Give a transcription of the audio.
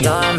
You're